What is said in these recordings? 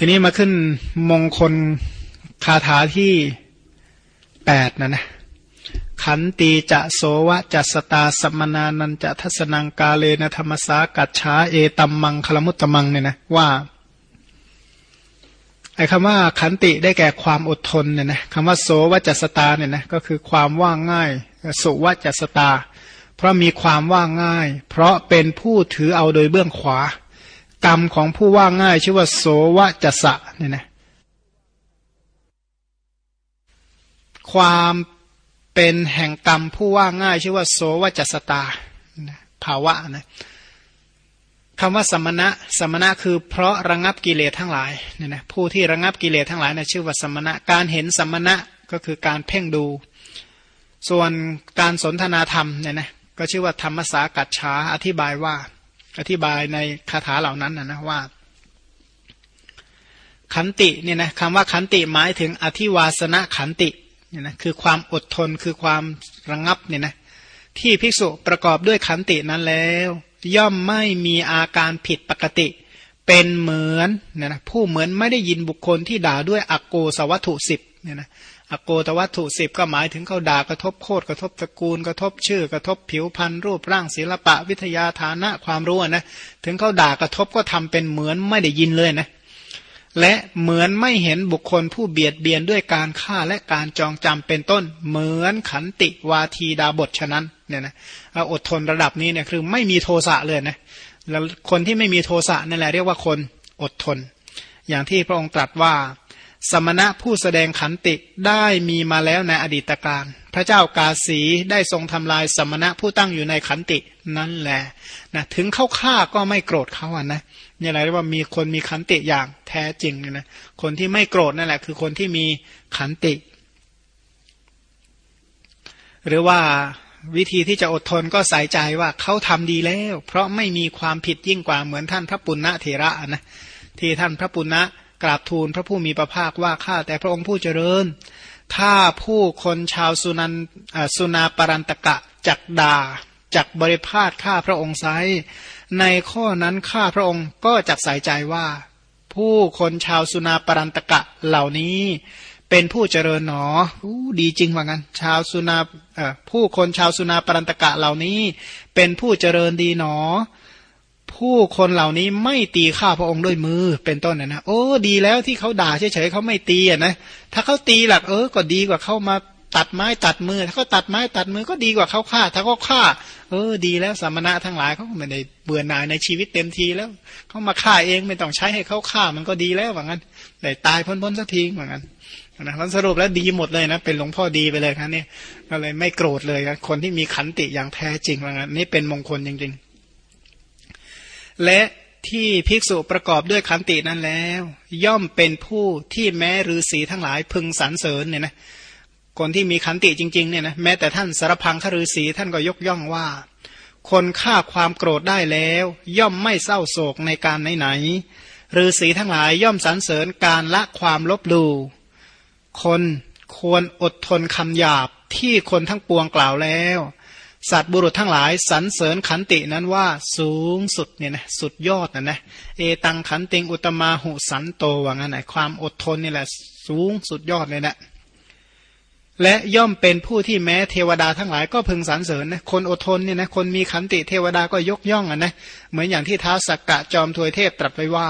ทีนี้มาขึ้นมงคลคาถาที่แปดนะนะขันตีจะโสวะจัสตาสมนานันจะทัศนังกาเลนะธรรมสากัจฉาเอตัมมังคลมุตตมังเนี่ยนะว่าไอ้คำว่าขันติได้แก่ความอดทนเนี่ยนะคำว่าโสวจัสตาเนี่ยนะก็คือความว่างง่ายสุวจัสตา เพราะมีความว่างง่าย เพราะเป็นผู้ถือเอาโดยเบื้องขวา กรรมของผู้ว่าง่ายชื่อว่าโสวจัสะเนี่ยนะความเป็นแห่งกรรมผู้ว่าง่ายชื่อว่า โสวจัสตาภาวะนะคำว่าสมณะสมณะคือเพราะระงับกิเลสทั้งหลายเนี่ยนะผู้ที่ระงับกิเลสทั้งหลายนะชื่อว่าสมณะการเห็นสมณะก็คือการเพ่งดู ส่วนการสนทนาธรรมเนี่ยนะก็ชื่อว่าธรรมสากัจฉาอธิบายว่า อธิบายในคาถาเหล่านั้นนะนะว่า ขันติเนี่ยนะคำว่าขันติหมายถึงอธิวาสนะขันติเนี่ยนะคือความอดทนคือความระงงับเนี่ยนะที่ภิกษุประกอบด้วยขันตินั้นแล้ว ย่อมไม่มีอาการผิดปกติ เป็นเหมือนเนี่ยนะผู้เหมือนไม่ได้ยินบุคคลที่ด่าด้วยอโกสวัตถุสิบเนี่ยนะ อโกตวัตถุสิบก็หมายถึงเขาด่ากระทบโคตรกระทบตระกูลกระทบชื่อกระทบผิวพรรณรูปร่างศิลปะวิทยาฐานะความรู้นะถึงเขาด่ากระทบก็ทำเป็นเหมือนไม่ได้ยินเลยนะและเหมือนไม่เห็นบุคคลผู้เบียดเบียนด้วยการฆ่าและการจองจำเป็นต้น เหมือนขันติวาทีดาบทฉะนั้นเนี่ยนะอดทนระดับนี้เนี่ยคือไม่มีโทสะเลยนะแล้วคนที่ไม่มีโทสะนั่นแหละเรียกว่าคนอดทน อย่างที่พระองค์ตรัสว่า สมณะผู้แสดงขันติได้มีมาแล้วในอดีตการ พระเจ้ากาสีได้ทรงทำลายสมณะผู้ตั้งอยู่ในขันตินั่นแหละนะถึงเข้าฆ่าก็ไม่โกรธเขาอะนะนี่อะไรเรียกว่ามีคนมีขันติอย่างแท้จริงนะคนที่ไม่โกรธนั่นแหละ คือคนที่มีขันติ หรือว่าวิธีที่จะอดทนก็ใส่ใจว่าเขาทำดีแล้ว เพราะไม่มีความผิดยิ่งกว่าเหมือนท่านพระปุณณเถระนะที่ท่านพระปุณณะ กราบทูลพระผู้มีพระภาคว่าข้าแต่พระองค์ผู้เจริญ ถ้าผู้คนชาวสุนันสุนาปรันตกะจักดาจักบริพาทข้าพระองค์ไซในข้อนั้นข้าพระองค์ก็จักใส่ใจว่า ผู้คนชาวสุนาปรันตกะเหล่านี้เป็นผู้เจริญหนออู้ดีจริงว่างั้น ชาวสุนาผู้คนชาวสุนาปรันตกะเหล่านี้ เป็นผู้เจริญดีหนอ ผู้คนเหล่านี้ไม่ตีข้าพระองค์ด้วยมือเป็นต้นนะนะโอ้ดีแล้วที่เขาด่าเฉยๆเขาไม่ตีอะนะถ้าเขาตีหลักเออก็ดีกว่าเขามาตัดไม้ตัดมือ ถ้าเขาตัดไม้ตัดมือก็ดีกว่าเขาฆ่า ถ้าเขาฆ่า เออ ดีแล้วสมณะทั้งหลายเขาไม่ได้เบื่อหน่ายในชีวิตเต็มทีแล้วเขามาฆ่าเองไม่ต้องใช้ให้เขาฆ่ามันก็ดีแล้วว่างั้นแต่ตายพ้นๆสักทีว่างั้นนะมันสรุปแล้วดีหมดเลยนะเป็นหลวงพ่อดีไปเลยครับเนี่ยก็เลยไม่โกรธเลยคนที่มีขันติอย่างแท้จริงว่างั้นนี่เป็นมงคลจริงๆ และที่ภิกษุประกอบด้วยขันตินั้นแล้ว ย่อมเป็นผู้ที่แม้ฤาษีทั้งหลายพึงสรรเสริญเนี่ยนะคนที่มีขันติจริงๆเนี่ยนะแม้แต่ท่านสารพังคฤาษีท่านก็ยกย่องว่า คนฆ่าความโกรธได้แล้ว ย่อมไม่เศร้าโศกในการไหนๆฤาษีทั้งหลายย่อมสรรเสริญการละความลบลูคนควรอดทนคำหยาบที่คนทั้งปวงกล่าวแล้ว สัตว์บุรุษทั้งหลายสรรเสริญขันตินั้นว่าสูงสุดเนี่ยนะสุดยอดนะนะเอตังขันติงอุตมาหุสันโตว่างั้นนความอดทนนี่แหละสูงสุดยอดเลยนะและย่อมเป็นผู้ที่แม้เทวดาทั้งหลายก็พึงสรรเสริญนะคนอดทนเนี่ยนะคนมีขันติเทวดาก็ยกย่องอะนะเหมือนอย่างที่ท้าสักกะจอมทวยเทพตรัสไว้ว่า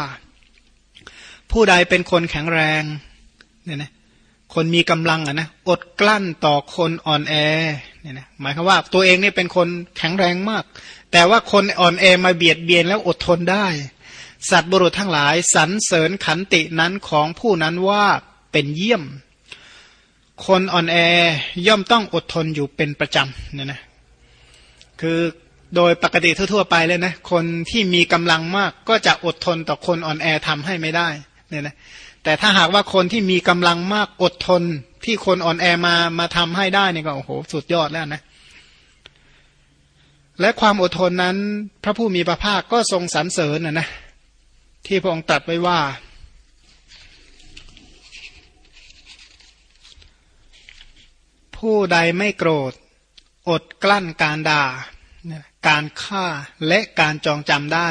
ผู้ใดเป็นคนแข็งแรงเนี่ยนะคนมีกำลังอะนะอดกลั้นต่อคนอ่อนแอ เนี่ยนะหมายความว่าตัวเองนี่เป็นคนแข็งแรงมาก แต่ว่าคนอ่อนแอมาเบียดเบียนแล้วอดทนได้ สัตว์บุรุษทั้งหลายสรรเสริญขันตินั้นของผู้นั้นว่าเป็นเยี่ยม คนอ่อนแอย่อมต้องอดทนอยู่เป็นประจำเนี่ยนะคือโดยปกติทั่วๆไปเลยนะคนที่มีกำลังมากก็จะอดทนต่อคนอ่อนแอทำให้ไม่ได้เนี่ยนะแต่ถ้าหากว่าคนที่มีกำลังมากอดทน ที่คนอ่อนแอมามาทำให้ได้นี่ก็โอ้โหสุดยอดแล้วนะ และความอดทนนั้น พระผู้มีพระภาคก็ทรงสรรเสริญนะนะที่พระองค์ตรัสไว้ว่า ผู้ใดไม่โกรธ อดกลั้นการด่า การฆ่าและการจองจำได้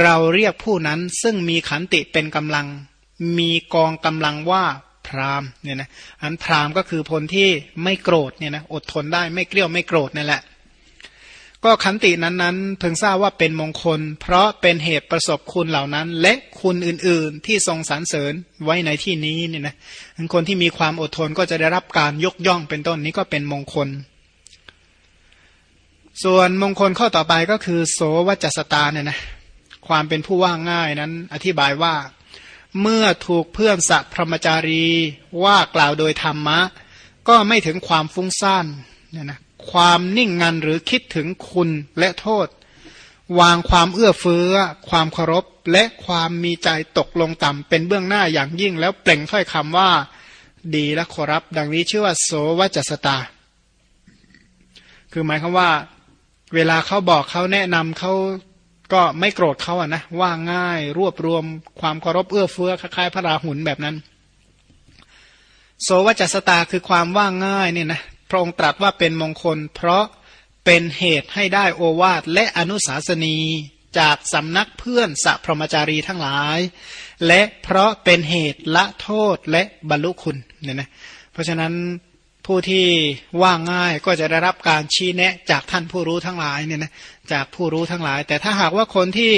เราเรียกผู้นั้นซึ่งมีขันติเป็นกำลัง มีกองกำลังว่า พรามเนี่ยนะอันพรามก็คือพลที่ไม่โกรธเนี่ยนะอดทนได้ไม่เกลี้ยวไม่โกรธนั่นแหละ ก็ขันตินั้นๆเพิ่งทราบว่าเป็นมงคล เพราะเป็นเหตุประสบคุณเหล่านั้น และคุณอื่นๆที่ทรงสรรเสริญไว้ในที่นี้เนี่ยนะคนที่มีความอดทนก็จะได้รับการยกย่องเป็นต้นนี้ก็เป็นมงคลส่วนมงคลข้อต่อไปก็คือ โสวัจสตาเนี่ยนะความเป็นผู้ว่าง่ายนั้น อธิบายว่า เมื่อถูกเพื่อนสัพพมจารีว่ากล่าวโดยธรรมะ ก็ไม่ถึงความฟุ้งซ่านเนี่ยนะความนิ่งงันหรือคิดถึงคุณและโทษ วางความเอื้อเฟื้อ ความเคารพ และความมีใจตกลงต่ำเป็นเบื้องหน้าอย่างยิ่งแล้วเปล่งถ้อยคำว่า ดีและขอรับ ดังนี้ชื่อว่าโสวัจสตา คือหมายความว่า เวลาเขาบอกเขาแนะนำเขา ก็ไม่โกรธเขาอะนะว่าง่ายรวบรวมความเคารพเอื้อเฟื้อคล้ายๆพระราหุลแบบนั้น โสวัจสตาคือความว่าง่ายเนี่ยนะพระองค์ตรัสว่าเป็นมงคล เพราะเป็นเหตุให้ได้โอวาทและอนุสาสนีจากสำนักเพื่อนสัพพมจารีทั้งหลาย และเพราะเป็นเหตุละโทษและบรรลุคุณเนี่ยนะเพราะฉะนั้น ผู้ที่ว่าง่ายก็จะได้รับการชี้แนะจากท่านผู้รู้ทั้งหลายเนี่ยนะจากผู้รู้ทั้งหลาย แต่ถ้าหากว่าคนที่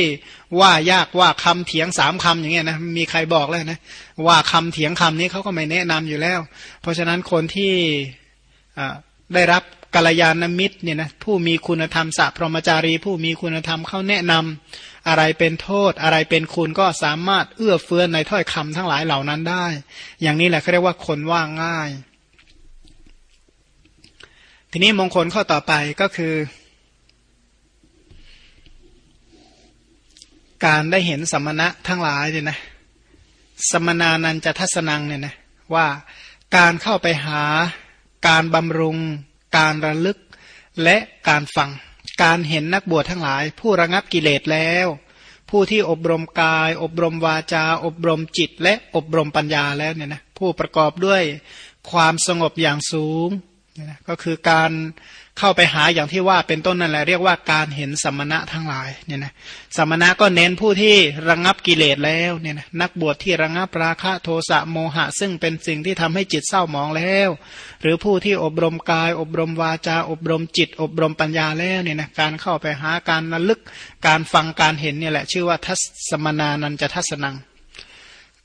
ว่ายากว่าคำเถียงสามคำอย่างเงี้ยนะมีใครบอกแล้วนะว่าคำเถียงคำนี้เขาก็ไม่แนะนำอยู่แล้ว เพราะฉะนั้นคนที่ได้รับกัลยาณมิตรเนี่ยนะผู้มีคุณธรรมสัพพรมจารี ผู้มีคุณธรรมเขาแนะนำอะไรเป็นโทษอะไรเป็นคุณก็สามารถเอื้อเฟื้อในถ้อยคำทั้งหลายเหล่านั้นได้ อย่างนี้แหละเขาเรียกว่าคนว่าง่าย ทีนี้มงคลข้อต่อไปก็คือ การได้เห็นสมณะทั้งหลายเนี่ยนะสมนานันจะทัศนังเนี่ยนะว่าการเข้าไปหาการบำรุง การระลึกและการฟัง การเห็นนักบวชทั้งหลาย ผู้ระงับกิเลสแล้ว ผู้ที่อบรมกาย อบรมวาจา อบรมจิต และอบรมปัญญาแล้วเนี่ยนะผู้ประกอบด้วยความสงบอย่างสูง เนี่ยนะก็คือการเข้าไปหาอย่างที่ว่าเป็นต้นนั่นแหละเรียกว่าการเห็นสมณะทั้งหลายเนี่ยนะสมณะก็เน้นผู้ที่ระงงับกิเลสแล้วเนี่ยนะนักบวชที่ระงงับราคะโทสะโมหะ ซึ่งเป็นสิ่งที่ทำให้จิตเศร้าหมองแล้ว หรือผู้ที่อบรมกาย อบรมวาจา อบรมจิต อบรมปัญญาแล้วเนี่ยนะการเข้าไปหาการระลึกการฟังการเห็นเนี่ยแหละ ชื่อว่าทัศมนานันจะทัศนัง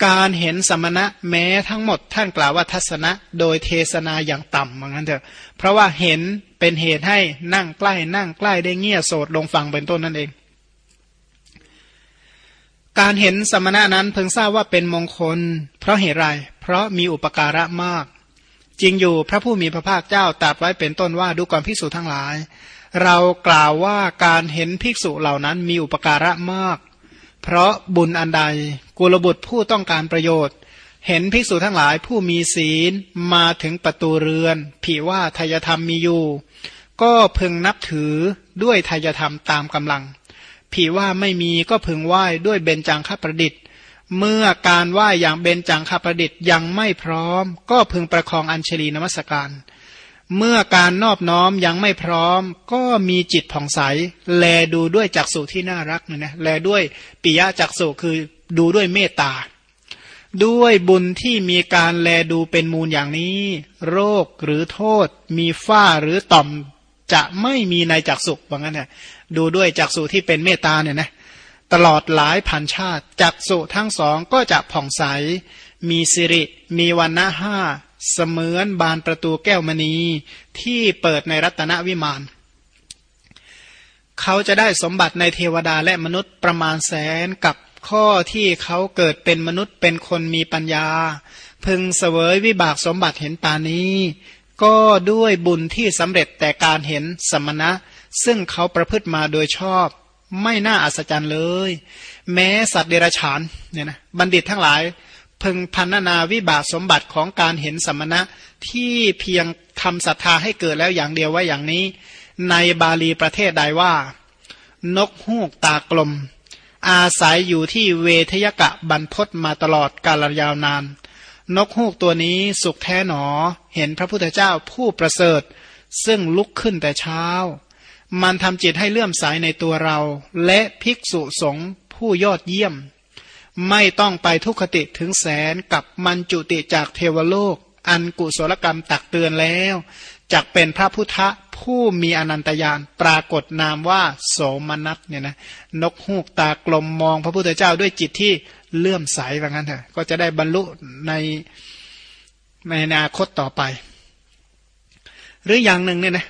การเห็นสมณะแม้ทั้งหมดท่านกล่าวว่าทัศนะโดยเทศนาอย่างต่ำเหมือนกันเถอะ เพราะว่าเห็นเป็นเหตุให้นั่งใกล้ นั่งใกล้ได้เงี่ยโสดลงฟังเป็นต้นนั่นเอง การเห็นสมณะนั้นเพิ่งทราบว่าเป็นมงคล เพราะเหตุไร เพราะมีอุปการะมาก จริงอยู่พระผู้มีพระภาคเจ้าตรัสไว้เป็นต้นว่าดูก่อนภิกษุทั้งหลาย เรากล่าวว่าการเห็นภิกษุเหล่านั้นมีอุปการะมาก เพราะบุญอันใดกุลบุตรผู้ต้องการประโยชน์ เห็นภิกษุทั้งหลายผู้มีศีลมาถึงประตูเรือน ผีว่าทายธรรมมีอยู่ ก็พึงนับถือด้วยทายธรรมตามกำลัง ผีว่าไม่มีก็พึงไหว้ด้วยเบญจังคประดิษฐ์ เมื่อการไหว้อย่างเบญจังคประดิษฐ์ยังไม่พร้อม ก็พึงประคองอัญชลีนมัสการ เมื่อการนอบน้อมยังไม่พร้อม ก็มีจิตผ่องใส แลดูด้วยจักษุที่น่ารักนะนะแลด้วยปิยะจักษุคือดูด้วยเมตตา ด้วยบุญที่มีการแลดูเป็นมูลอย่างนี้ โรคหรือโทษ มีฝ้าหรือต่อมจะไม่มีในจักษุว่างั้นนะดูด้วยจักษุที่เป็นเมตตาเนี่ยนะตลอดหลายพันชาติจักษุทั้งสองก็จะผ่องใส มีสิริ มีวันณะห้า เสมือนบานประตูแก้วมณีที่เปิดในรัตนวิมาน เขาจะได้สมบัติในเทวดาและมนุษย์ประมาณแสนกับข้อที่เขาเกิดเป็นมนุษย์เป็นคนมีปัญญา พึงเสวยวิบากสมบัติเห็นปานี้ ก็ด้วยบุญที่สำเร็จแต่การเห็นสมณะ ซึ่งเขาประพฤติมาโดยชอบ ไม่น่าอัศจรรย์เลย แม้สัตว์เดรัจฉานเนี่ยนะบัณฑิตทั้งหลาย พึงพันนาวิบากสมบัติของการเห็นสมณะที่เพียงทำศรัทธาให้เกิดแล้วอย่างเดียวไว้อย่างนี้ ในบาลีประเทศใดว่า นกฮูกตากลม อาศัยอยู่ที่เวทยกะบรรพศมาตลอดกาลยาวนาน นกฮูกตัวนี้สุขแท้หนอ เห็นพระพุทธเจ้าผู้ประเสริฐ ซึ่งลุกขึ้นแต่เช้า มันทำจิตให้เลื่อมใสในตัวเรา และภิกษุสงฆ์ผู้ยอดเยี่ยม ไม่ต้องไปทุกขติถึงแสนกับมันจุติจากเทวโลก อันกุศลกรรมตักเตือนแล้วจักเป็นพระพุทธผู้มีอนันตญาณปรากฏนามว่าโสมนัสเนี่ยนะนกฮูกตากลมมองพระพุทธเจ้าด้วยจิตที่เลื่อมใสว่างั้นเถอะก็จะได้บรรลุในในอนาคตต่อไป หรืออย่างหนึ่งเนี่ยนะ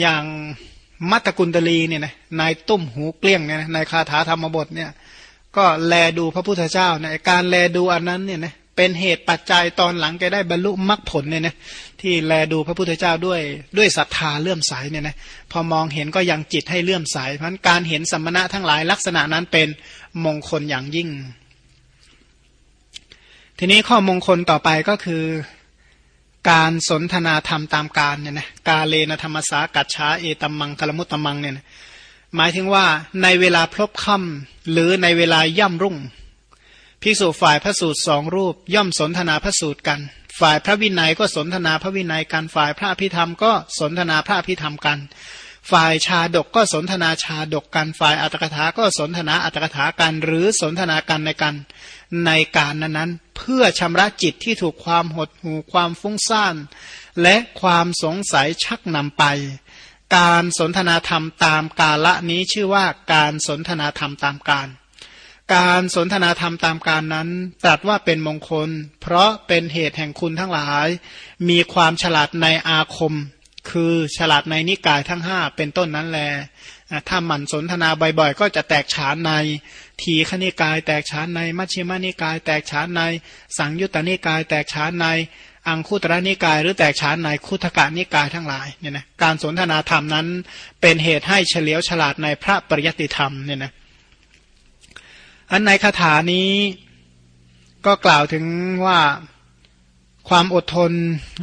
อย่างมัตตกุลตลีเนี่ยนะนายตุ้มหูเกลี้ยงเนี่ยในคาถาธรรมบทเนี่ย ก็แลดูพระพุทธเจ้าในการแลดูอันนั้นเนี่ยนะเป็นเหตุปัจจัยตอนหลังแกได้บรรลุมรรคผลเนี่ยนะที่แลดูพระพุทธเจ้าด้วยด้วยศรัทธาเลื่อมใสเนี่ยนะพอมองเห็นก็ยังจิตให้เลื่อมใส เพราะการเห็นสมณะทั้งหลายลักษณะนั้นเป็นมงคลอย่างยิ่ง ทีนี้ข้อมงคลต่อไปก็คือการสนทนาธรรมตามการเนี่ยนะกาเลนธรรมสากัจฉาเอตัมมังคลมุตตมังเนี่ยนะ หมายถึงว่าในเวลาพลบค่ำหรือในเวลาย่ำรุ่ง ภิกษุฝ่ายพระสูตรสองรูปย่อมสนทนาพระสูตรกัน ฝ่ายพระวินัยก็สนทนาพระวินัยกัน ฝ่ายพระพิธรรมก็สนทนาพระพิธรรมกัน ฝ่ายชาดกก็สนทนาชาดกกัน ฝ่ายอัตถกถาก็สนทนาอัตถกถากัน หรือสนทนากันในกัน ในการนั้นๆ เพื่อชำระจิตที่ถูกความหดหู่ความฟุ้งซ่าน และความสงสัยชักนำไป การสนทนาธรรมตามกาละนี้ชื่อว่าการสนทนาธรรมตามการ การสนทนาธรรมตามการนั้นตรัสว่าเป็นมงคล เพราะเป็นเหตุแห่งคุณทั้งหลาย มีความฉลาดในอาคม คือฉลาดในนิกายทั้งห้าเป็นต้นนั้นแลถ้าหมั่นสนทนาบ่อยๆ ก็จะแตกฉานใน ทีขณิกาย แตกฉานในมัชฌิมานิกาย แตกฉานใน สังยุตตนิกาย แตกฉานใน อังคุตระนิกายหรือแตกฉานในคุตกะนิกายทั้งหลายเนี่ยนะการสนทนาธรรมนั้น เป็นเหตุให้เฉลียวฉลาดในพระปริยติธรรมเนี่ยนะอันในคาถานี้ก็กล่าวถึงว่าความอดทน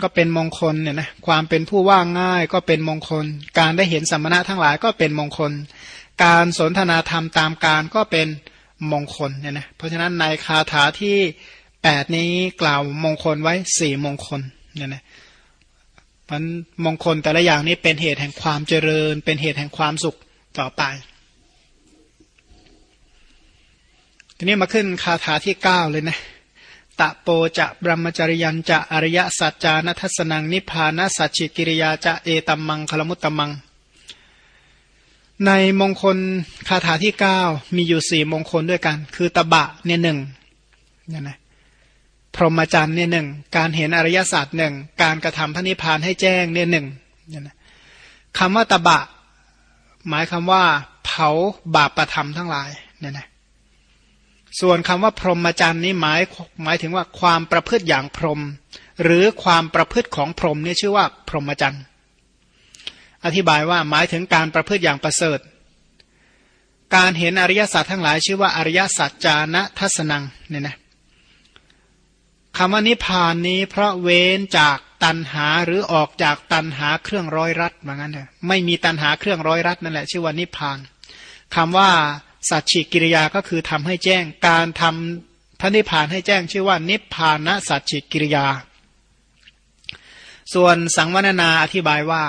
ก็เป็นมงคลเนี่ยนะความเป็นผู้ว่างง่ายก็เป็นมงคล การได้เห็นสัมมณะทั้งหลายก็เป็นมงคล การสนทนาธรรมตามการก็เป็นมงคลเนี่ยนะเพราะฉะนั้นในคาถาที่ แปดนี้กล่าวมงคลไว้สี่มงคลเนี่ยนะมันมงคลแต่ละอย่างนี้เป็นเหตุแห่งความเจริญ เป็นเหตุแห่งความสุขต่อไป ทีนี้มาขึ้นคาถาที่เก้าเลยนะตะโปจะบรมจริยันจะอริยสัจจานัทสนังนิพานสัจจิกิริยาจะเอตัมมังคลมุตตมัง ในมงคลคาถาที่เก้ามีอยู่สี่มงคลด้วยกัน คือตะบะเนี่ยหนึ่งเนี่ยนะ พรหมจรรย์เนี่ยหนึ่งการเห็นอริยศาสัจหนึ่งการกระทำพระนิพพานให้แจ้งเนี่ยหนึ่งคำว่าตบะ หมายคำว่า เผาบาปประธรรมทั้งหลายเนี่ยนะส่วนคำว่าพรหมจรรย์นี้หมายหมายถึงว่าความประพฤติอย่างพรหมหรือความประพฤติของพรหมนี่ชื่อว่า พรหมจรรย์อธิบายว่าหมายถึงการประพฤติอย่างประเสริฐ การเห็นอริยสัจทั้งหลายชื่อว่าอริยสัจจานะทัศนังเนี่ยนะ คำว่านิพานนี้เพราะเว้นจากตันหาหรือออกจากตันหาเครื่องร้อยรัดเหมือนกันเถอะไม่มีตันหาเครื่องร้อยรัดนั่นแหละชื่อว่านิพานคำว่าสัจฉิกิริยาก็คือทำให้แจ้งการทำพระนิพพานให้แจ้งชื่อว่า นิพพานะสัจฉิกิริยา ส่วนสังวรนาอธิบายว่า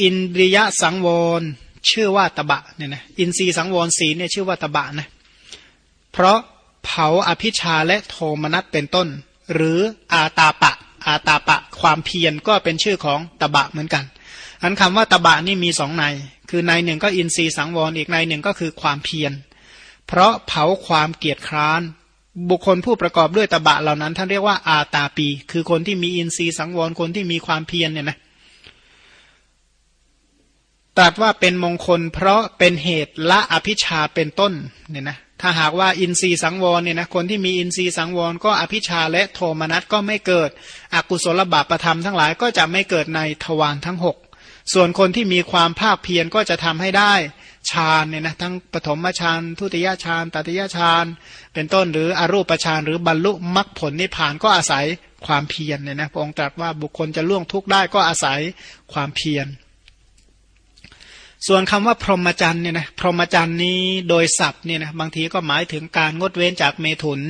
อินทรียสังวรชื่อว่าตบะเนี่ยนะอินทรีสังวรสีเนี่ยชื่อว่าตบะนะเพราะ เผาอภิชาและโทมนัสเป็นต้น หรืออาตาปะ อาตาปะ ความเพียรก็เป็นชื่อของตบะเหมือนกันอันคำว่าตบะนี่มีสองใน คือในหนึ่งก็อินทรีย์สังวรอีกในหนึ่งก็คือความเพียร เพราะเผาความเกียจคร้าน บุคคลผู้ประกอบด้วยตบะเหล่านั้นท่านเรียกว่าอาตาปี คือคนที่มีอินทรีย์สังวรคนที่มีความเพียรเนี่ยนะตรัสว่าเป็นมงคล เพราะเป็นเหตุละอภิชาเป็นต้นเนี่ยนะ ถ้าหากว่าอินทรีย์สังวรเนี่ยนะคนที่มีอินทรีย์สังวรก็อภิชาและโทมนัสก็ไม่เกิด อกุศลบาปประธรรมทั้งหลายก็จะไม่เกิดในทวารทั้งหกส่วนคนที่มีความภาคเพียรก็จะทำให้ได้ฌานเนี่ยนะทั้งปฐมฌานทุติยฌานตติยฌานเป็นต้นหรืออรูปฌานหรือบรรลุมรรคผลนิพพานก็อาศัยความเพียรเนี่ยนะพระองค์ตรัสว่าบุคคลจะล่วงทุกข์ได้ก็อาศัยความเพียร ส่วนคำว่าพรหมจรรย์เนี่ยนะพรหมจรรย์นี้โดยศัพท์เนี่ยนะบางทีก็หมายถึงการงดเว้นจากเมถุน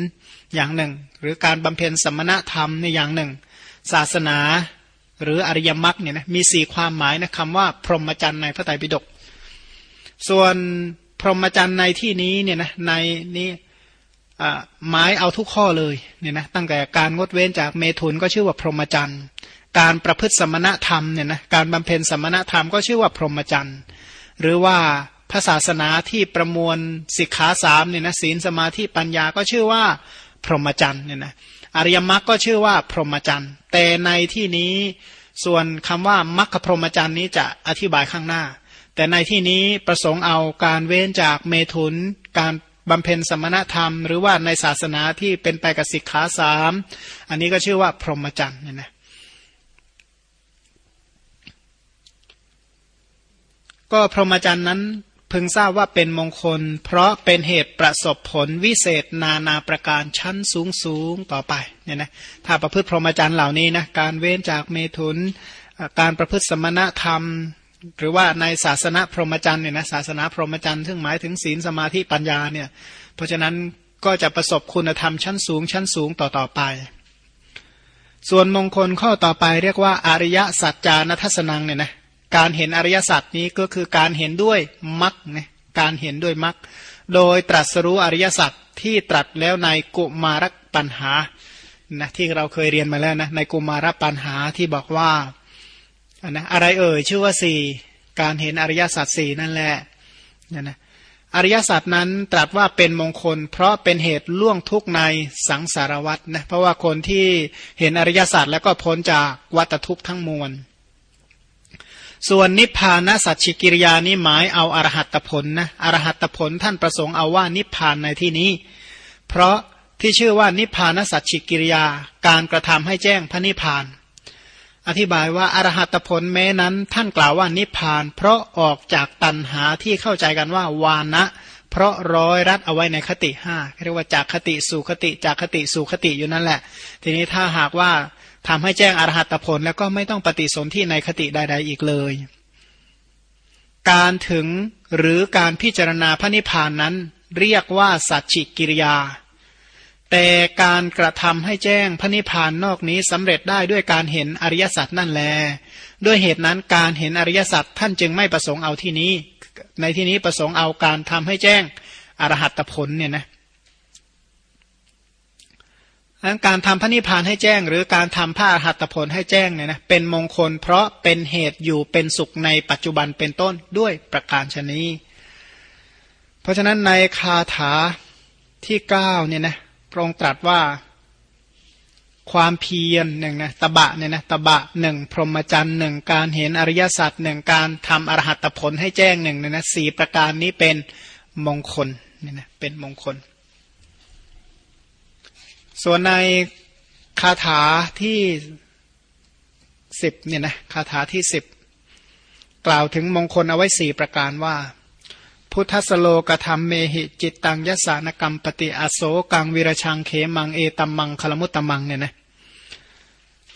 อย่างหนึ่ง หรือการบำเพ็ญสมณธรรมในอย่างหนึ่ง ศาสนาหรืออริยมรรคเนี่ยนะมีสี่ความหมายนะคำว่าพรหมจรรย์ในพระไตรปิฎกส่วนพรหมจรรย์ในที่นี้เนี่ยนะในนี้หมายเอาทุกข้อเลยเนี่ยนะตั้งแต่การงดเว้นจากเมถุนก็ชื่อว่าพรหมจรรย์การประพฤติสมณธรรมเนี่ยนะการบำเพ็ญสมณธรรมก็ชื่อว่าพรหมจรรย์ หรือว่าพระศาสนาที่ประมวลสิกขาสามเนี่ยนะศีลสมาธิปัญญาก็ชื่อว่าพรหมจรรย์เนี่ยนะอริยมรรคก็ชื่อว่าพรหมจรรย์แต่ในที่นี้ส่วนคำว่ามรรคพรหมจรรย์นี้จะอธิบายข้างหน้า แต่ในที่นี้ประสงค์เอาการเว้นจากเมถุน การบำเพ็ญสมณธรรม หรือว่าในศาสนาที่เป็นไปกับสิกขาสามอันนี้ก็ชื่อว่าพรหมจรรย์เนี่ยนะ ก็พรหมจรรย์นั้นพึงทราบว่าเป็นมงคล เพราะเป็นเหตุประสบผลวิเศษนานาประการชั้นสูงสูงต่อไปเนี่ยนะถ้าประพฤติพรหมจรรย์เหล่านี้นะการเว้นจากเมถุน การประพฤติสมณธรรม หรือว่าในศาสนาพรหมจรรย์เนี่ยนะศาสนาพรหมจรรย์ซึ่งหมายถึงศีลสมาธิปัญญาเนี่ยเพราะฉะนั้นก็จะประสบคุณธรรมชั้นสูงชั้นสูงต่อต่อไปส่วนมงคลข้อต่อไปเรียกว่า อริยสัจจานัทสนังเนี่ยนะ การเห็นอริยสัจนี้ก็คือการเห็นด้วยมรรคนะการเห็นด้วยมรรคโดยตรัสรู้อริยสัจที่ตรัสแล้วในกุมารปัญหานะที่เราเคยเรียนมาแล้วนะในกุมารปัญหาที่บอกว่าอนะอะไรเอ่ยชื่อว่าสี่การเห็นอริยสัจสี่นั่นแหละนะนะอริยสัจนั้นตรัสว่าเป็นมงคล เพราะเป็นเหตุล่วงทุกในสังสารวัตนะเพราะว่าคนที่เห็นอริยสัจแล้วก็พ้นจากวัตทุกข์ทั้งมวล ส่วนนิพพานสัจฉิกิริยานี้หมายเอาอารหัตผลนะอรหัตผลท่านประสงค์เอาว่านิพพานในที่นี้ เพราะที่ชื่อว่านิพพานสัจฉิกิริยาการกระทำให้แจ้งพระนิพพาน อธิบายว่าอารหัตผลแม้นั้นท่านกล่าวว่านิพพาน เพราะออกจากตันหาที่เข้าใจกันว่าวานะเพราะร้อยรัดเอาไว้ในคติห้าเรียกว่าจากคติสู่คติจากคติสู่คติอยู่นั่นแหละ ทีนี้ถ้าหากว่า ทำให้แจ้งอรหัตผลแล้วก็ไม่ต้องปฏิสนธิในคติใด ๆ อีกเลย การถึงหรือการพิจารณาพระนิพพานนั้น เรียกว่าสัจฉิกิริยา แต่การกระทำให้แจ้งพระนิพพานนอกนี้สำเร็จได้ด้วยการเห็นอริยสัจนั่นแล ด้วยเหตุนั้นการเห็นอริยสัจท่านจึงไม่ประสงค์เอาที่นี้ ในที่นี้ประสงค์เอาการทำให้แจ้งอรหัตผลเนี่ยนะ การทำพระนิพพานให้แจ้ง หรือการทำพระอรหัตผลให้แจ้งเนี่ยนะเป็นมงคล เพราะเป็นเหตุอยู่เป็นสุขในปัจจุบันเป็นต้นด้วยประการชนีเพราะฉะนั้นในคาถาที่เก้าเนี่ยนะพระองค์ตรัสว่าความเพียรหนึ่งนะตบะเนี่ยนะตบะหนึ่งพรหมจรรย์หนึ่งการเห็นอริยสัจหนึ่งการทำอรหัตผลให้แจ้งหนึ่งเนี่ยนะสี่ประการนี้เป็นมงคลเนี่ยนะเป็นมงคล ส่วนในคาถาที่สิบเนี่ยนะคาถาที่สิบกล่าวถึงมงคลเอาไว้สี่ประการว่า พุทธสโลกธรรมเมหิจิตตังยสานกรรมปฏิอโศกังวิรชังเขมังเอตัมมังคลมุตตมังเนี่ยนะ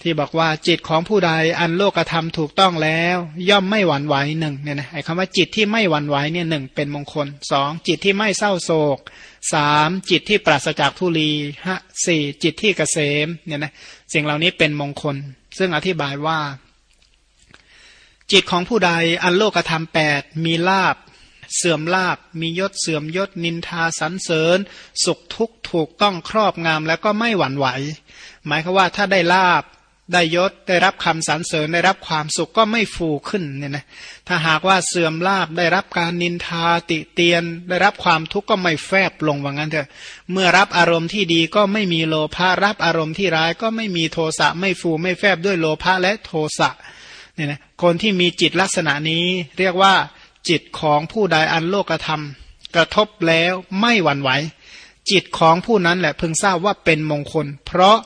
ที่บอกว่าจิตของผู้ใดอันโลกธรรมถูกต้องแล้ว ย่อมไม่หวั่นไหวหนึ่งเนี่ยนะไอ้คำว่าจิตที่ไม่หวั่นไหวเนี่ยหนึ่งเป็นมงคลสองจิตที่ไม่เศร้าโศกสามจิตที่ปราศจากทุลีห้าสี่จิตที่เกษมเนี่ยนะสิ่งเหล่านี้เป็นมงคล ซึ่งอธิบายว่า จิตของผู้ใดอันโลกธรรมแปดมีลาบเสื่อมลาบมียศเสื่อมยศนินทาสันเสริญ สุขทุกข์ถูกต้องครอบงามแล้วก็ไม่หวั่นไหว หมายคือว่าถ้าได้ลาบ ได้ยศได้รับคำสรรเสริญได้รับความสุขก็ไม่ฟูขึ้นเนี่ยนะถ้าหากว่าเสื่อมลาบได้รับการนินทาติเตียน ได้รับความทุกข์ก็ไม่แฟบลงว่างั้นเถอะเมื่อรับอารมณ์ที่ดีก็ไม่มีโลภะรับอารมณ์ที่ร้ายก็ไม่มีโทสะไม่ฟูไม่แฟบด้วยโลภะและโทสะเนี่ยนะคนที่มีจิตลักษณะนี้เรียกว่าจิตของผู้ใดอันโลกธรรม กระทบแล้วไม่หวั่นไหว จิตของผู้นั้นแหละพึงทราบว่าเป็นมงคล เพราะ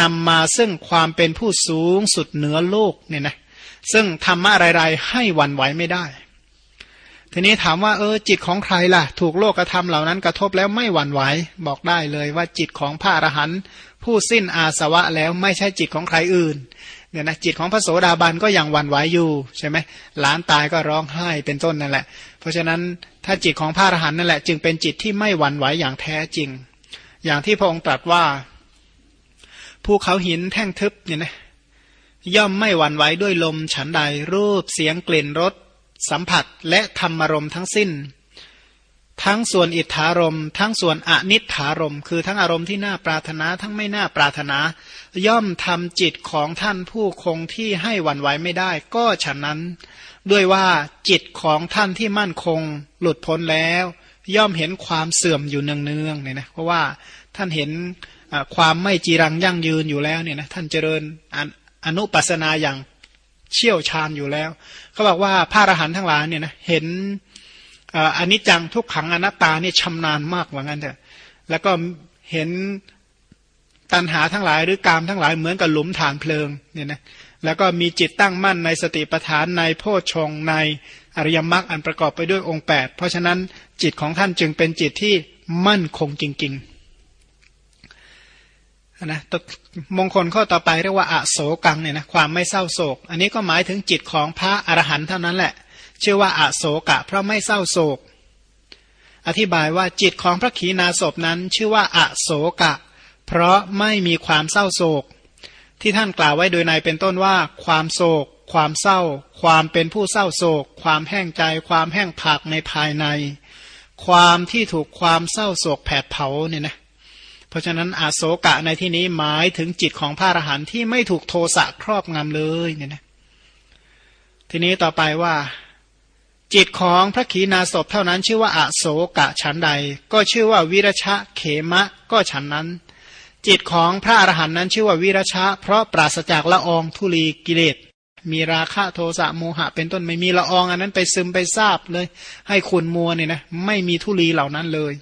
นำมาซึ่งความเป็นผู้สูงสุดเหนือโลกเนี่ยนะซึ่งธรรมะอะไรๆให้วันไหวไม่ได้ ทีนี้ถามว่าเออจิตของใครล่ะ ถูกโลกธรรมเหล่านั้นกระทบแล้วไม่หวั่นไหวบอกได้เลยว่าจิตของพระอรหันต์ผู้สิ้นอาสวะแล้วไม่ใช่จิตของใครอื่นเนี่ยนะจิตของพระโสดาบันก็ยังหวั่นไหวอยู่ใช่ไหมหลานตายก็ร้องไห้เป็นต้นนั่นแหละ เพราะฉะนั้นถ้าจิตของพระอรหันต์นั่นแหละ จึงเป็นจิตที่ไม่หวั่นไหวอย่างแท้จริง อย่างที่พระองค์ตรัสว่า ภูเขาหินแท่งทึบเนี่ยนะย่อมไม่หวั่นไหวด้วยลมฉันใดรูปเสียงกลิ่นรสสัมผัสและธรรมารมทั้งสิ้น ทั้งส่วนอิทธารมทั้งส่วนอนิถารมคือทั้งอารมณ์ที่น่าปรารถนาทั้งไม่น่าปรารถนา ย่อมทำจิตของท่านผู้คงที่ให้หวั่นไหวไม่ได้ ก็ฉะนั้น ด้วยว่าจิตของท่านที่มั่นคง หลุดพ้นแล้ว ย่อมเห็นความเสื่อมอยู่เนืองๆเนี่ยนะเพราะว่าท่านเห็น ความไม่จีรังยั่งยืนอยู่แล้วเนี่ยนะท่านเจริญอนุปัสนาอย่างเชี่ยวชาญอยู่แล้วเขาบอกว่าพระอรหันต์ทั้งหลายเนี่ยนะเห็นอันนี้จังทุกขังอนัตตาเนี่ยชำนาญมากว่างั้นเถอะแล้วก็เห็นตัณหาทั้งหลายหรือกามทั้งหลายเหมือนกับหลุมฐานเพลิงเนี่ยนะแล้วก็มีจิตตั้งมั่นในสติปัฏฐานในโพชงในอริยมรรคอันประกอบไปด้วยองค์ 8 เพราะฉะนั้นจิตของท่านจึงเป็นจิตที่มั่นคงจริง ๆ นะมงคลข้อต่อไปเรียกว่าอโศกังเนี่ยนะความไม่เศร้าโศก อันนี้ก็หมายถึงจิตของพระอรหันต์เท่านั้นแหละ ชื่อว่าอโศกะ เพราะไม่เศร้าโศก อธิบายว่าจิตของพระขีณาสพนั้น ชื่อว่าอโศกะ เพราะไม่มีความเศร้าโศก ที่ท่านกล่าวไว้โดยในเป็นต้นว่า ความโศก ความเศร้า ความเป็นผู้เศร้าโศก ความแห้งใจ ความแห้งผากในภายใน ความที่ถูกความเศร้าโศกแผดเผาเนี่ยนะเพราะฉะนั้นอาโศกะในที่นี้หมายถึงจิตของพระอรหันต์ที่ไม่ถูกโทสะครอบงำเลยเนี่ยนะทีนี้ต่อไปว่า จิตของพระขีณาสพเท่านั้น ชื่อว่าอาโศกะฉันใด ก็ชื่อว่าวิรชะเขมะก็ฉันนั้น จิตของพระอรหันต์นั้นชื่อว่าวิรชะ เพราะปราศจากละอองทุลีกิเลสมีราคะโทสะโมหะ เป็นต้นไม่มีละอองอันนั้นไปซึมไปซาบเลย ให้คุณมัวเนี่ยนะไม่มีทุลีเหล่านั้นเลย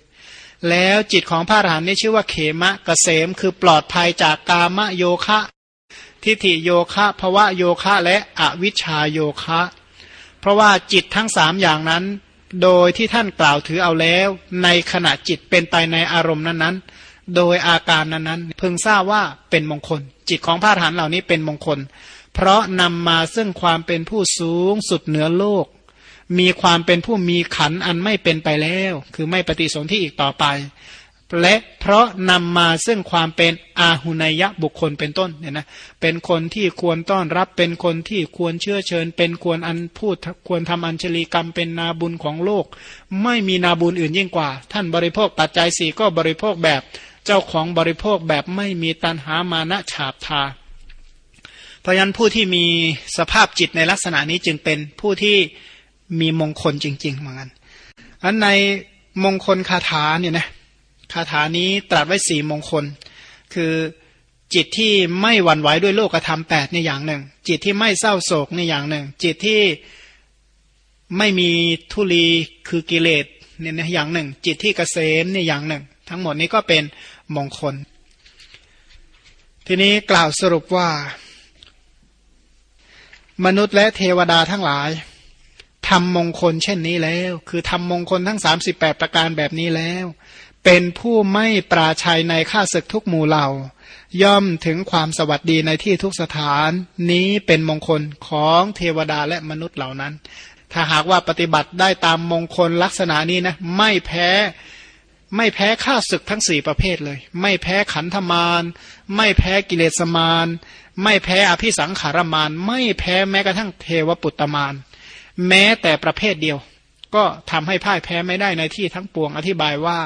แล้วจิตของพระอรหันต์นี่ชื่อว่าเขมะกะเกษมคือปลอดภัยจากกามโยคะ ทิฏฐิโยคะภวะโยคะและอวิชชาโยคะราะว่าจิตทั้งสามอย่างนั้น โดยที่ท่านกล่าวถือเอาแล้ว ในขณะจิตเป็นไปในอารมณ์นั้นๆ โดยอาการนั้นๆพึงทราบว่าเป็นมงคล จิตของพระทหารเหล่านี้เป็นมงคล เพราะนำมาซึ่งความเป็นผู้สูงสุดเหนือโลก มีความเป็นผู้มีขันอันไม่เป็นไปแล้ว คือไม่ปฏิสนธิอีกต่อไป และเพราะนำมาซึ่งความเป็นอาหุนยะบุคคลเป็นต้นเนี่ยนะเป็นคนที่ควรต้อนรับเป็นคนที่ควรเชื่อเชิญ เป็นควรอันพูดควรทำอัญชลีกรรมเป็นนาบุญของโลก ไม่มีนาบุญอื่นยิ่งกว่า ท่านบริโภคปัจจัยสี่ก็บริโภคแบบเจ้าของบริโภคแบบไม่มีตันหามานะฉาบทาเพราะฉะนั้นผู้ที่มีสภาพจิตในลักษณะนี้จึงเป็นผู้ที่ มีมงคลจริงๆเหมือนกันอันในมงคลคาถาเนี่ยนะคาถานี้ตรัสไว้สี่มงคล คือจิตที่ไม่หวั่นไหวด้วยโลกธรรมแปดในอย่างหนึ่ง จิตที่ไม่เศร้าโศกในอย่างหนึ่ง จิตที่ไม่มีทุลีคือกิเลสเนี่ยในอย่างหนึ่ง จิตที่เกษมในอย่างหนึ่ง ทั้งหมดนี้ก็เป็นมงคล ทีนี้กล่าวสรุปว่า มนุษย์และเทวดาทั้งหลาย ทำมงคลเช่นนี้แล้ว คือทำมงคลทั้งสามสิบแปดประการแบบนี้แล้ว เป็นผู้ไม่ปราชัยในข้าศึกทุกหมู่เหล่า ย่อมถึงความสวัสดีในที่ทุกสถาน นี้เป็นมงคลของเทวดาและมนุษย์เหล่านั้น ถ้าหากว่าปฏิบัติได้ตามมงคลลักษณะนี้นะ ไม่แพ้ไม่แพ้ข้าศึกทั้งสี่ประเภทเลย ไม่แพ้ขันธมารไม่แพ้กิเลสมารไม่แพ้อภิสังขารมารไม่แพ้แม้กระทั่งเทวปุตตมาร แม้แต่ประเภทเดียว ก็ทำให้พ่ายแพ้ไม่ได้ในที่ทั้งปวงอธิบายว่า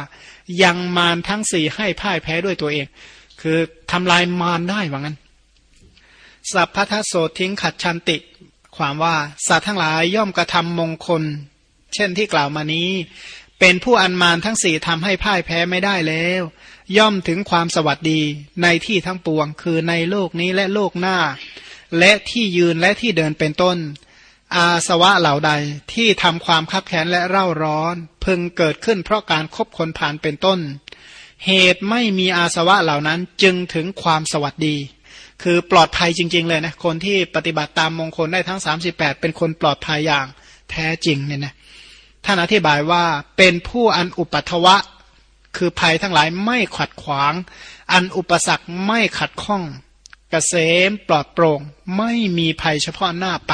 ยังมารทั้งสี่ให้พ่ายแพ้ด้วยตัวเอง คือทำลายมารได้ว่างั้น สัพพทโสทิ้งขัดชันติ ความว่าสัตว์ทั้งหลายย่อมกระทำมงคล เช่นที่กล่าวมานี้ เป็นผู้อันมารทั้งสี่ทำให้พ่ายแพ้ไม่ได้แล้ว ย่อมถึงความสวัสดีในที่ทั้งปวง คือในโลกนี้และโลกหน้า และที่ยืนและที่เดินเป็นต้น อาสวะเหล่าใดที่ทำความคับแค้นและเร่าร้อน พึงเกิดขึ้นเพราะการคบคนผ่านเป็นต้น เหตุไม่มีอาสวะเหล่านั้นจึงถึงความสวัสดี คือปลอดภัยจริง ๆ เลยนะคนที่ปฏิบัติตามมงคลได้ทั้ง 38 เป็นคนปลอดภัยอย่างแท้จริงเนี่ยนะท่านอธิบายว่าเป็นผู้อันอุปัตวะ คือภัยทั้งหลายไม่ขัดขวาง อันอุปสรรคไม่ขัดข้องกเกษมปลอดโปร่งไม่มีภัยเฉพาะหน้าไป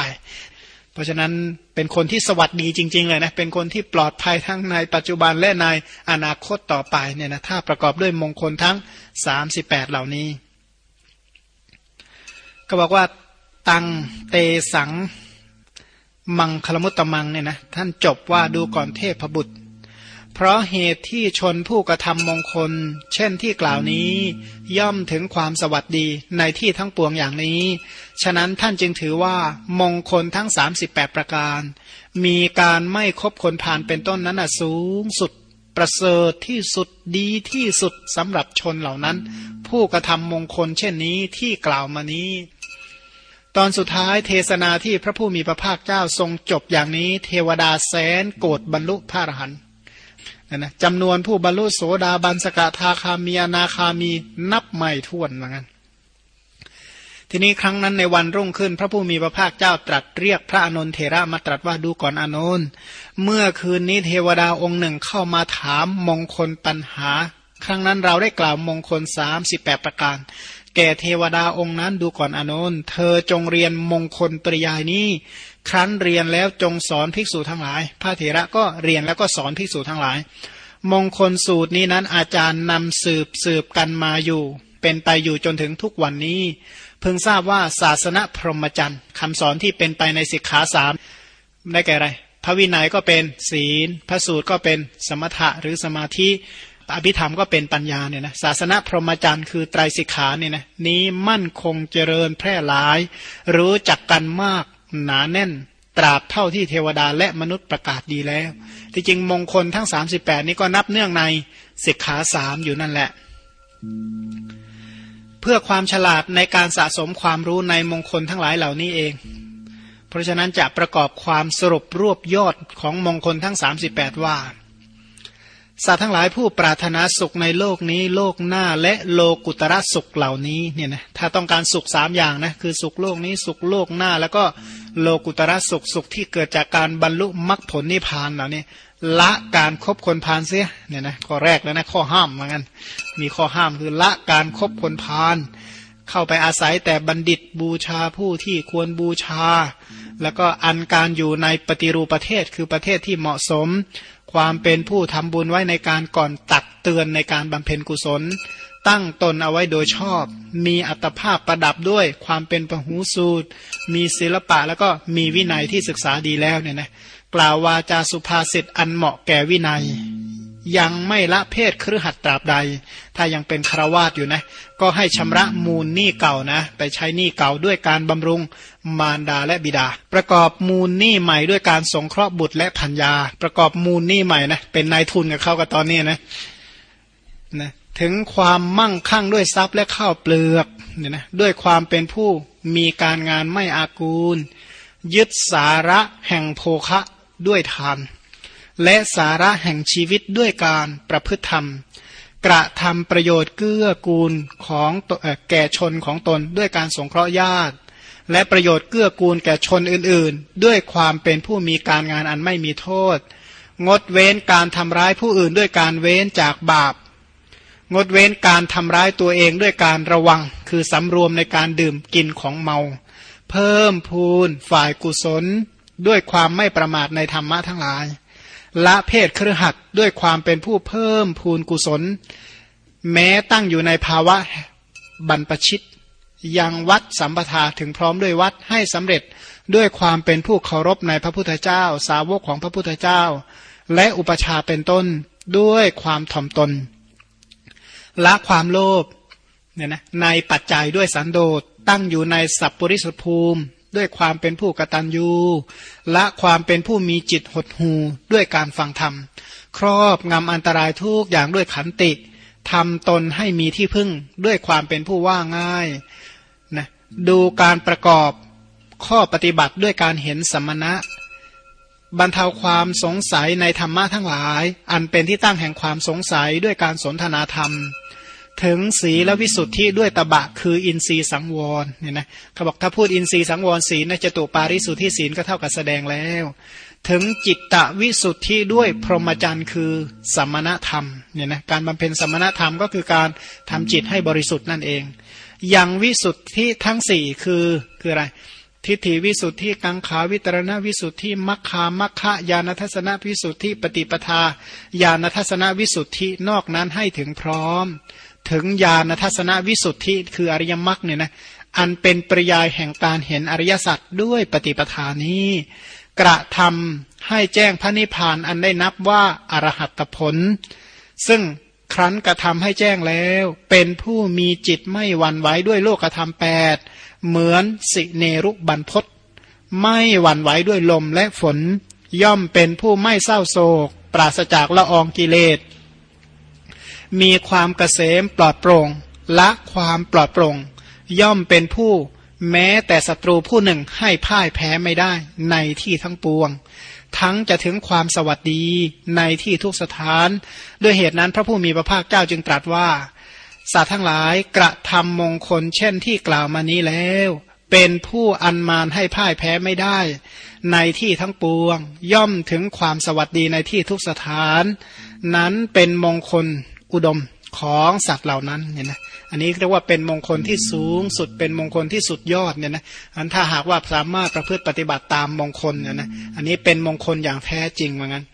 เพราะฉะนั้นเป็นคนที่สวัสดีจริง ๆ เลยนะ เป็นคนที่ปลอดภัยทั้งในปัจจุบันและในอนาคตต่อไปเนี่ยนะถ้าประกอบด้วยมงคลทั้งสามสิบแปดเหล่านี้ ก็บอกว่าตังเตสังมังคลมุตตมังเนี่ยนะท่านจบว่าดูก่อนเทพบุตร เพราะเหตุที่ชนผู้กระทำมงคล เช่นที่กล่าวนี้ ย่อมถึงความสวัสดีในที่ทั้งปวงอย่างนี้ ฉะนั้นท่านจึงถือว่ามงคลทั้ง 38 ประการ มีการไม่คบคนผ่านเป็นต้นนั้นสูงสุดประเสริฐที่สุดดีที่สุดสำหรับชนเหล่านั้น ผู้กระทำมงคลเช่นนี้ที่กล่าวมานี้ ตอนสุดท้ายเทศนาที่พระผู้มีพระภาคเจ้าทรงจบอย่างนี้ เทวดาแสนโกรธบรรลุพระอรหันต์ นะจำนวนผู้บรรลุโสดาบันสกทาคามีนาคามีนับไม่ถ้วนเหมือนกันทีนี้ครั้งนั้นในวันรุ่งขึ้น พระผู้มีพระภาคเจ้าตรัสเรียกพระอนุนเทระมาตรัสว่าดูก่อนอนุนเมื่อคืนนี้เทวดาองค์หนึ่งเข้ามาถามมงคลปัญหา ครั้งนั้นเราได้กล่าวมงคลสามสิบแปดประการ แก่เทวดาองค์นั้นดูก่อนอนุนเธอจงเรียนมงคลปริยายนี้ ครั้นเรียนแล้วจงสอนภิกษุทั้งหลาย พระเถระก็เรียนแล้วก็สอนภิกษุทั้งหลาย มงคลสูตรนี้นั้นอาจารย์นำสืบสืบกันมาอยู่ เป็นไปอยู่จนถึงทุกวันนี้ เพิ่งทราบว่าศาสนาพรหมจรรย์คำสอนที่เป็นไปในสิกขาสามได้แก่อะไร พระวินัยก็เป็นศีล พระสูตรก็เป็นสมถะหรือสมาธิ อภิธรรมก็เป็นปัญญาเนี่ยนะศาสนาพรหมจรรย์คือไตรสิกขาเนี่ยนะนี้มั่นคงเจริญแพร่หลาย รู้จักกันมากหนาแน่น ตราบเท่าที่เทวดาและมนุษย์ประกาศดีแล้ว ที่จริงมงคลทั้ง 38 นี้ก็นับเนื่องในสิกขาสามอยู่นั่นแหละ เพื่อความฉลาดในการสะสมความรู้ในมงคลทั้งหลายเหล่านี้เอง เพราะฉะนั้นจะประกอบความสรุปรวบยอดของมงคลทั้ง 38 ว่า สัตว์ทั้งหลายผู้ปรารถนาสุขในโลกนี้ โลกหน้าและโลกุตระสุขเหล่านี้เนี่ยนะถ้าต้องการสุขสามอย่างนะคือสุขโลกนี้สุขโลกหน้า แล้วก็โลกุตระสุขสุขที่เกิดจากการบรรลุมรรคผลนิพพานเหล่านี้ละการครบคนพาลเสียเนี่ยนะข้อแรกแล้วนะข้อห้ามเหมือนกันมีข้อห้ามคือละการครบคนพาลเข้าไปอาศัยแต่บัณฑิตบูชาผู้ที่ควรบูชา แล้วก็อันการอยู่ในปฏิรูปประเทศคือประเทศที่เหมาะสม ความเป็นผู้ทำบุญไว้ในการก่อนตักเตือนในการบำเพ็ญกุศล ตั้งตนเอาไว้โดยชอบ มีอัตภาพประดับด้วยความเป็นปหูสูตร มีศิลปะแล้วก็มีวินัยที่ศึกษาดีแล้วเนี่ยนะกล่าววาจาสุภาษิตอันเหมาะแก่วินัย ยังไม่ละเพศครือหัดตราบใด ถ้ายังเป็นคราวาสอยู่นะ ก็ให้ชำระมูลหนี้เก่านะ ไปใช้หนี้เก่าด้วยการบำรุงมารดาและบิดา ประกอบมูลหนี้ใหม่ด้วยการสงเคราะห์บุตรและพัญญา ประกอบมูลหนี้ใหม่นะเป็นนายทุนกับเขากับตอนนี้นะนะถึงความมั่งคั่งด้วยทรัพย์และข้าวเปลือกเนี่ยนะด้วยความเป็นผู้มีการงานไม่อากูล ยึดสาระแห่งโภคะด้วยทาน และสาระแห่งชีวิตด้วยการประพฤติธรรม กระทำประโยชน์เกื้อกูลของแก่ชนของตนด้วยการสงเคราะห์ญาติ และประโยชน์เกื้อกูลแก่ชนอื่นๆ ด้วยความเป็นผู้มีการงานอันไม่มีโทษ งดเว้นการทำร้ายผู้อื่นด้วยการเว้นจากบาป งดเว้นการทำร้ายตัวเองด้วยการระวัง คือสำรวมในการดื่มกินของเมา เพิ่มพูนฝ่ายกุศล ด้วยความไม่ประมาทในธรรมะทั้งหลาย ละเพศเครือขัดด้วยความเป็นผู้เพิ่มพูนกุศล แม้ตั้งอยู่ในภาวะบรรปชิต ยังวัดสัมปทาถึงพร้อมด้วยวัดให้สำเร็จด้วยความเป็นผู้เคารพในพระพุทธเจ้า สาวกของพระพุทธเจ้า และอุปชาเป็นต้นด้วยความถ่อมตน ละความโลภเนี่ยนะในปัจจัยด้วยสันโดษตั้งอยู่ในสัพปริสุภูมิ ด้วยความเป็นผู้กตัญญูละความเป็นผู้มีจิตหดหูด้วยการฟังธรรม ครอบงำอันตรายทุกอย่างด้วยขันติทำตนให้มีที่พึ่งด้วยความเป็นผู้ว่าง่ายนะดูการประกอบข้อปฏิบัติด้วยการเห็นสมณะ บรรเทาความสงสัยในธรรมะทั้งหลาย อันเป็นที่ตั้งแห่งความสงสัยด้วยการสนทนาธรรม ถึงสีและวิสุทธิด้วยตบะคืออินทรีย์สังวรเนี่ยนะเขาบอกถ้าพูดอินทรีย์สังวรศีลนจะตุปาริสุทธิศีลก็เท่ากับแสดงแล้ว ถึงจิตตะวิสุทธิด้วยพรหมจรรย์คือสมณธรรมเนี่ยนะการบำเพ็ญสมณธรรมก็คือการทำจิตให้บริสุทธิ์นั่นเอง อย่างวิสุทธิทั้งสี่คือคืออะไรทิฏฐิวิสุทธิกังขาวิตรณวิสุทธิมัคคามัคคะญาณทัศนวิสุทธิปฏิปทาญาณทัศนวิสุทธินอกนั้นให้ถึงพร้อม ถึงญาณทัศนวิสุทธิคืออริยมรรคเนี่ยนะอันเป็นปริยายแห่งการเห็นอริยสัจด้วยปฏิปทานี้ กระทำให้แจ้งพระนิพพานอันได้นับว่าอรหัตผล ซึ่งครั้นกระทำให้แจ้งแล้ว เป็นผู้มีจิตไม่หวั่นไหวด้วยโลกธรรมแปดเหมือนสิเนรุบันพศไม่หวั่นไหวด้วยลมและฝน ย่อมเป็นผู้ไม่เศร้าโศก ปราศจากละอองกิเลส มีความเกษมปลอดโปร่งละความปลอดโปร่งย่อมเป็นผู้แม้แต่ศัตรูผู้หนึ่งให้พ่ายแพ้ไม่ได้ในที่ทั้งปวง ทั้งจะถึงความสวัสดีในที่ทุกสถาน ด้วยเหตุนั้นพระผู้มีพระภาคเจ้าจึงตรัสว่า สัตว์ทั้งหลายกระทำมงคลเช่นที่กล่าวมานี้แล้ว เป็นผู้อันมานให้พ่ายแพ้ไม่ได้ ในที่ทั้งปวง ย่อมถึงความสวัสดีในที่ทุกสถาน นั้นเป็นมงคล อุดมของสัตว์เหล่านั้นเนี่ยนะอันนี้เรียกว่าเป็นมงคลที่สูงสุดเป็นมงคลที่สุดยอดเนี่ยนะอันถ้าหากว่าสามารถประพฤติปฏิบัติตามมงคลเนี่ยนะอันนี้เป็นมงคลอย่างแท้จริงว่างั้น